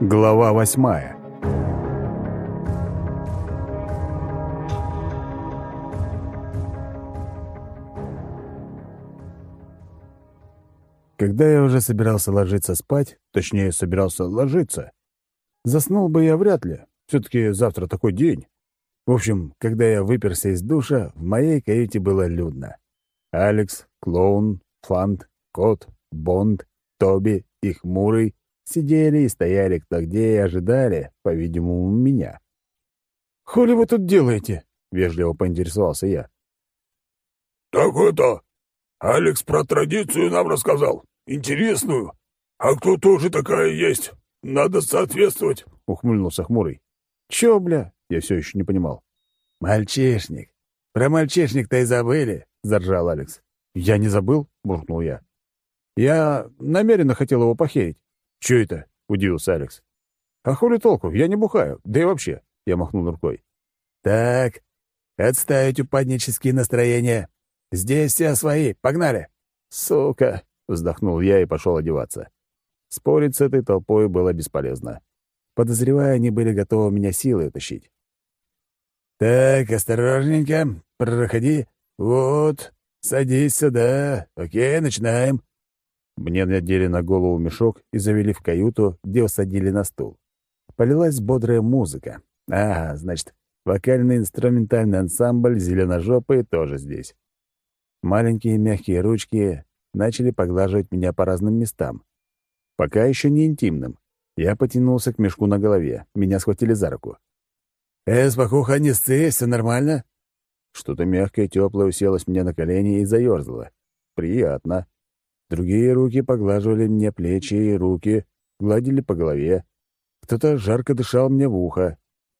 Глава восьмая Когда я уже собирался ложиться спать, точнее, собирался ложиться, заснул бы я вряд ли. Все-таки завтра такой день. В общем, когда я выперся из душа, в моей каюте было людно. Алекс, Клоун, Фант, Кот, Бонд, Тоби и Хмурый сидели и стояли кто где и ожидали, по-видимому, меня. «Хули вы тут делаете?» — вежливо поинтересовался я. «Так это... Алекс про традицию нам рассказал. Интересную. А кто тоже такая есть? Надо соответствовать», — ухмыльнулся Хмурый. «Чё, бля?» — я все еще не понимал. «Мальчишник. Про мальчишник-то и забыли», — заржал Алекс. «Я не забыл?» — буркнул я. «Я намеренно хотел его похерить». «Чё это?» — удивился Алекс. «А хули толку? Я не бухаю. Да и вообще...» — я махнул рукой. «Так, отставить упаднические настроения. Здесь все свои. Погнали!» «Сука!» — вздохнул я и пошел одеваться. Спорить с этой толпой было бесполезно. Подозревая, они были готовы меня силой утащить. «Так, осторожненько, проходи. Вот, садись сюда. Окей, начинаем». Мне надели на голову мешок и завели в каюту, где усадили на стул. Полилась бодрая музыка. А, значит, вокальный инструментальный ансамбль «Зеленожопые» тоже здесь. Маленькие мягкие ручки начали поглаживать меня по разным местам. Пока еще не интимным. Я потянулся к мешку на голове. Меня схватили за руку. «Э, спокуха, не сцы, все нормально?» Что-то мягкое, теплое уселось мне на колени и заерзало. Приятно. Другие руки поглаживали мне плечи и руки, гладили по голове. Кто-то жарко дышал мне в ухо.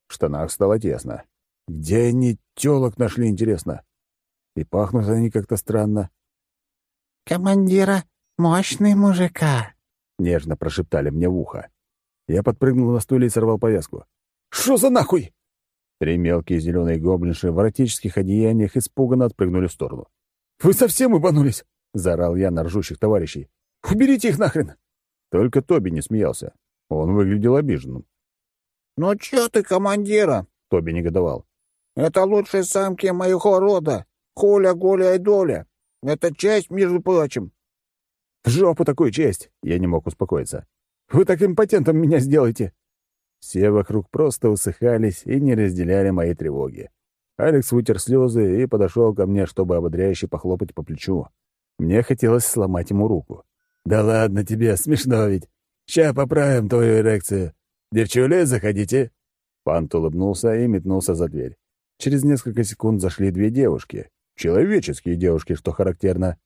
В штанах стало тесно. Где они тёлок нашли, интересно? И пахнут они как-то странно. «Командира, мощный мужика», — нежно прошептали мне в ухо. Я подпрыгнул на стуле и сорвал повязку. «Что за нахуй?» Три мелкие зеленые гоблинши в эротических одеяниях испуганно отпрыгнули в сторону. «Вы совсем ибанулись?» — заорал я на ржущих товарищей. «Уберите их нахрен!» Только Тоби не смеялся. Он выглядел обиженным. «Ну чё ты, командира?» — Тоби негодовал. «Это лучшие самки моего рода. Хуля, Гуля и Доля. Это честь, между прочим». «В жопу такую честь!» — я не мог успокоиться. «Вы так импотентом меня сделаете!» Все вокруг просто усыхались и не разделяли мои тревоги. Алекс вытер слезы и подошел ко мне, чтобы ободряюще похлопать по плечу. Мне хотелось сломать ему руку. «Да ладно тебе, смешно ведь. Ща поправим твою эрекцию. Девчули, заходите». Пант улыбнулся и метнулся за дверь. Через несколько секунд зашли две девушки. Человеческие девушки, что характерно.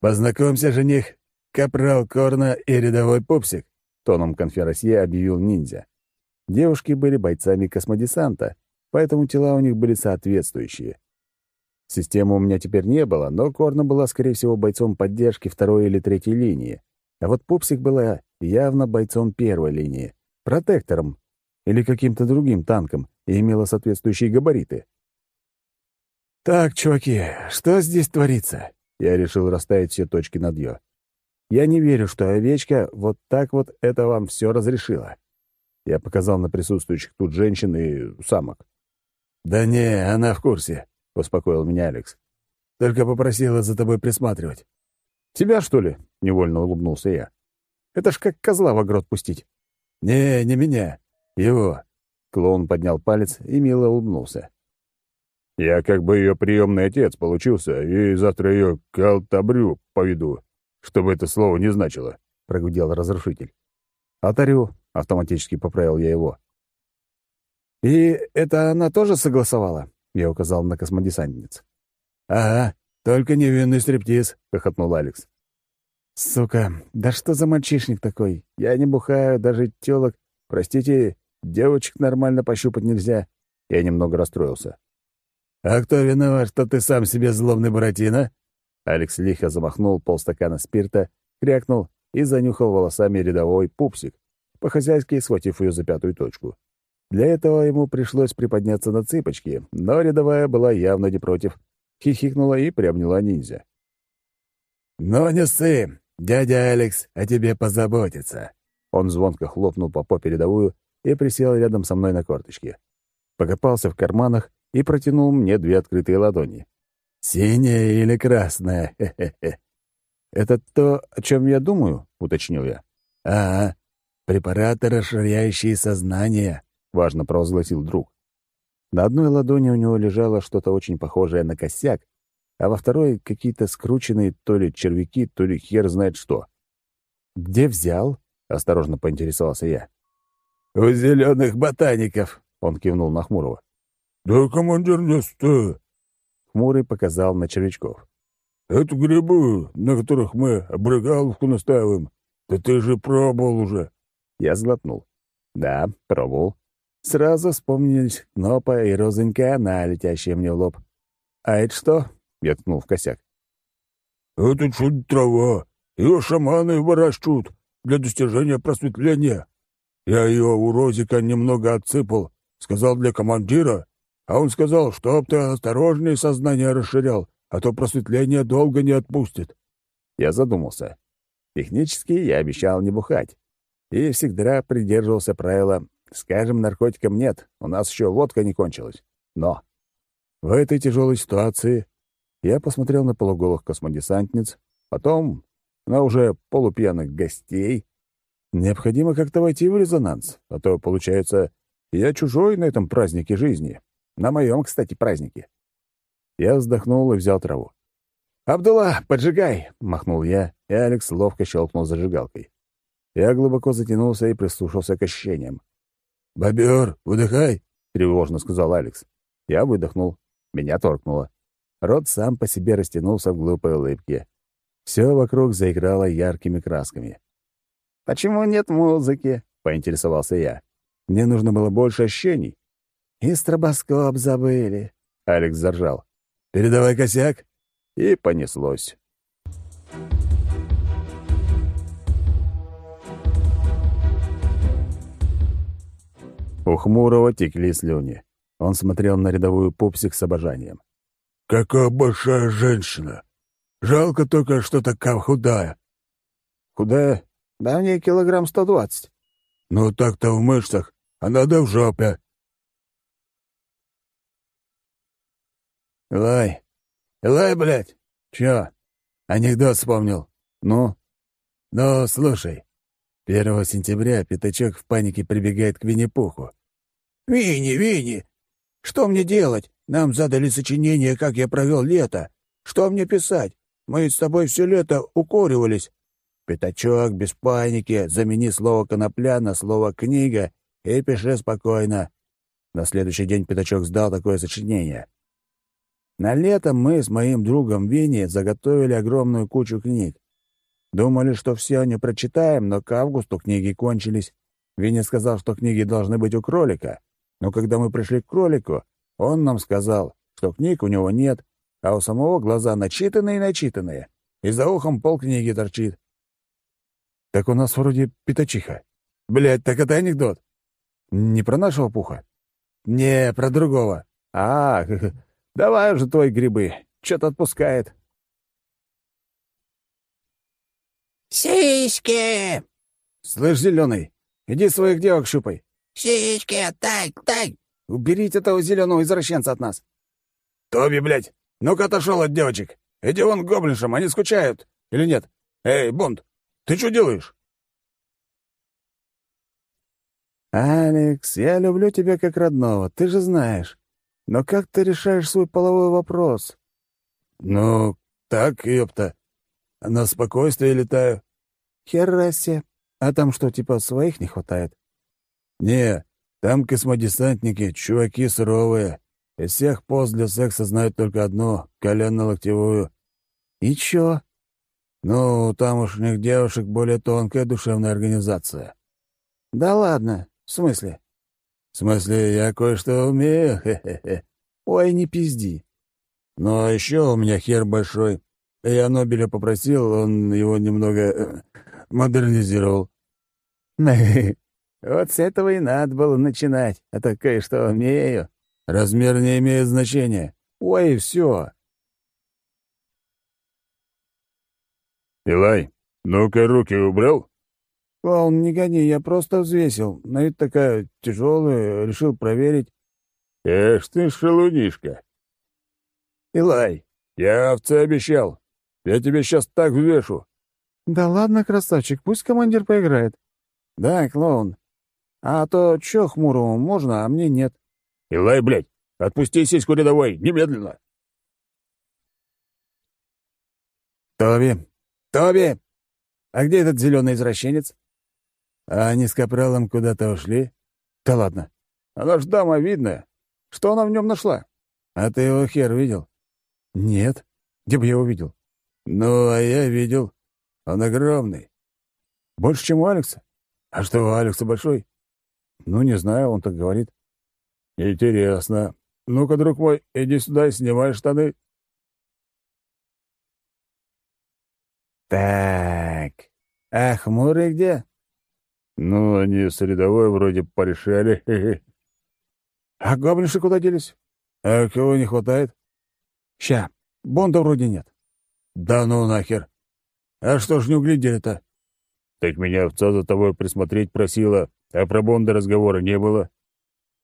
«Познакомься, жених, капрал Корна и рядовой пупсик», — тоном конферансье объявил ниндзя. Девушки были бойцами космодесанта, поэтому тела у них были соответствующие. Системы у меня теперь не было, но Корна была, скорее всего, бойцом поддержки второй или третьей линии. А вот Пупсик была явно бойцом первой линии, протектором или каким-то другим танком и имела соответствующие габариты. «Так, чуваки, что здесь творится?» Я решил расставить все точки над «ё». «Я не верю, что овечка вот так вот это вам все разрешила». Я показал на присутствующих тут женщин и самок. «Да не, она в курсе», — успокоил меня Алекс. «Только попросила за тобой присматривать». «Тебя, что ли?» — невольно улыбнулся я. «Это ж как козла в огород пустить». «Не, не меня. Его». Клоун поднял палец и мило улыбнулся. Я как бы ее приемный отец получился, и завтра ее к алтабрю поведу, чтобы это слово не значило», — прогудел разрушитель. «Алтарю», — автоматически поправил я его. «И это она тоже согласовала?» — я указал на космодесантниц. «Ага, только невинный стриптиз», — хохотнул Алекс. «Сука, да что за мальчишник такой? Я не бухаю, даже тёлок. Простите, девочек нормально пощупать нельзя». Я немного расстроился. «А кто виноват, что ты сам себе злобный Буратино?» Алекс лихо замахнул полстакана спирта, крякнул и занюхал волосами рядовой пупсик, по-хозяйски схватив ее за пятую точку. Для этого ему пришлось приподняться на цыпочки, но рядовая была явно не против, хихикнула и приобняла ниндзя. «Ну не ссы, дядя Алекс о тебе позаботится». Он звонко хлопнул по попе рядовую и присел рядом со мной на корточке. Покопался в карманах и протянул мне две открытые ладони. «Синяя или красная? Хе-хе-хе». «Это то, о чем я думаю?» — уточнил я. «А, препараты, расширяющие сознание», — важно провозгласил друг. На одной ладони у него лежало что-то очень похожее на косяк, а во второй — какие-то скрученные то ли червяки, то ли хер знает что. «Где взял?» — осторожно поинтересовался я. «У зеленых ботаников», — он кивнул на Хмурого. «Да, командир, не стой!» Хмурый показал на червячков. «Это грибы, на которых мы обрыгаловку настаиваем. Да ты же пробовал уже!» Я сглотнул. «Да, пробовал. Сразу вспомнились Кнопа и розонька она, летящая мне в лоб. «А это что?» — я ткнул в косяк. «Это чуть трава. Ее шаманы выращивают для достижения просветления. Я ее у Розика немного отсыпал, сказал для командира, а он сказал, чтоб ты осторожнее сознание расширял, а то просветление долго не отпустит». Я задумался. Технически я обещал не бухать. И всегда придерживался правила «скажем, наркотикам нет, у нас еще водка не кончилась». Но в этой тяжелой ситуации я посмотрел на полуголых космодесантниц, потом на уже полупьяных гостей. Необходимо как-то войти в резонанс, а то, получается, я чужой на этом празднике жизни. На моем, кстати, празднике. Я вздохнул и взял траву. «Абдулла, поджигай!» — махнул я, и Алекс ловко щелкнул зажигалкой. Я глубоко затянулся и прислушался к ощущениям. «Бобер, выдыхай!» — тревожно сказал Алекс. Я выдохнул. Меня торкнуло. Рот сам по себе растянулся в глупой улыбке. Все вокруг заиграло яркими красками. «Почему нет музыки?» — поинтересовался я. Мне нужно было больше ощущений. «И стробоскоп забыли», — Алекс заржал. «Передавай косяк!» И понеслось. У Хмурого текли слюни. Он смотрел на рядовую пупсик с обожанием. «Какая большая женщина! Жалко только, что такая худая». «Худая? Да мне килограмм сто двадцать». «Ну так-то в мышцах, а надо в жопе». «Элай! Элай, блядь! Чё? Анекдот вспомнил. Ну? Ну, слушай. 1 сентября Пятачок в панике прибегает к Винни-Пуху. «Винни, Винни, что мне делать? Нам задали сочинение, как я провел лето. Что мне писать? Мы с тобой все лето укоривались». «Пятачок, без паники, замени слово «конопля» на слово «книга» и пиши спокойно». На следующий день Пятачок сдал такое сочинение. На лето мы с моим другом Винни заготовили огромную кучу книг. Думали, что все они прочитаем, но к августу книги кончились. Винни сказал, что книги должны быть у кролика. Но когда мы пришли к кролику, он нам сказал, что книг у него нет, а у самого глаза начитанные-начитанные, и за ухом полкниги торчит. Так у нас вроде пятачиха. Блядь, так это анекдот. Не про нашего пуха? Не, про другого. А, давай уже твои грибы. Что-то отпускает. «Сиськи!» «Слышь, зеленый, иди своих девок щупай. «Сиськи, тай, тай!» «Уберите этого зеленого извращенца от нас!» «Тоби, блядь, ну-ка отошел от девочек! Иди вон к гоблиншам, они скучают! Или нет? Эй, Бонд, ты что делаешь?» «Алекс, я люблю тебя как родного, ты же знаешь. Но как ты решаешь свой половой вопрос?» «Ну, так, ёпта. На спокойствие летаю». «Херасе. А там что, типа своих не хватает?» «Не, там космодесантники, чуваки суровые. Из всех поз для секса знают только одну — коленно-локтевую». «И чё?» «Ну, у тамошних девушек более тонкая душевная организация». «Да ладно, в смысле?» «В смысле, я кое-что умею, хе-хе-хе». «Ой, не пизди». «Ну, а еще у меня хер большой. Я Нобеля попросил, он его немного э, модернизировал». Вот с этого и надо было начинать, а то кое-что умею. Размер не имеет значения. Ой, все. Илай, ну-ка руки убрал? «Клоун, не гони, я просто взвесил. На вид такая тяжелая, решил проверить». «Эх ты, шалунишка!» «Илай, я овце обещал. Я тебе сейчас так взвешу». «Да ладно, красавчик, пусть командир поиграет». «Да, клоун. А то чё хмурому можно, а мне нет». «Илай, блядь, отпусти сиську рядовой, немедленно!» «Тоби! Тоби! А где этот зеленый извращенец?» «А они с капралом куда-то ушли?» «Да ладно. Она ж дама видная. Что она в нем нашла?» «А ты его хер видел?» «Нет. Где бы я его видел?» «Ну, а я видел. Он огромный. Больше, чем у Алекса? А что, у Алекса большой?» «Ну, не знаю, он так говорит». «Интересно. Ну-ка, друг мой, иди сюда и снимай штаны». «Так, а хмурый где?» «Ну, они с рядовой вроде порешали. «А гоблинши куда делись? А кого не хватает?» «Ща, Бонда вроде нет». «Да ну нахер! А что ж не углядели-то?» «Так меня овца за тобой присмотреть просила, а про Бонда разговора не было».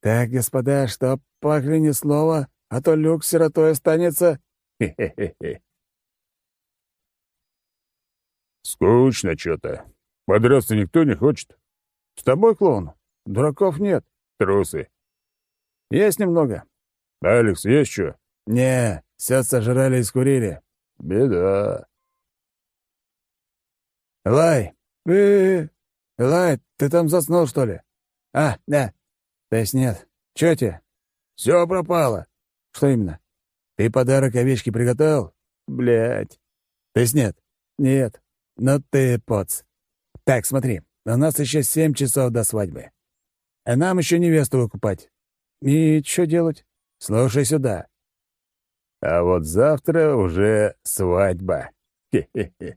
«Так, господа, что пахли ни слова, а то люк сиротой останется». Скучно что-то. Подраться никто не хочет. С тобой, клоун? Дураков нет. Трусы. Есть немного. Алекс, есть что? Не, все сожрали и скурили. Беда. Лай! э Лай, ты там заснул, что ли? А, да. То есть нет. Чё тебе? Все пропало. Что именно? Ты подарок овечке приготовил? Блять. То есть нет? Нет. Ну ты поц. Так, смотри, у нас еще семь часов до свадьбы. А нам еще невесту выкупать. И что делать? Слушай сюда. А вот завтра уже свадьба. Хе-хе-хе.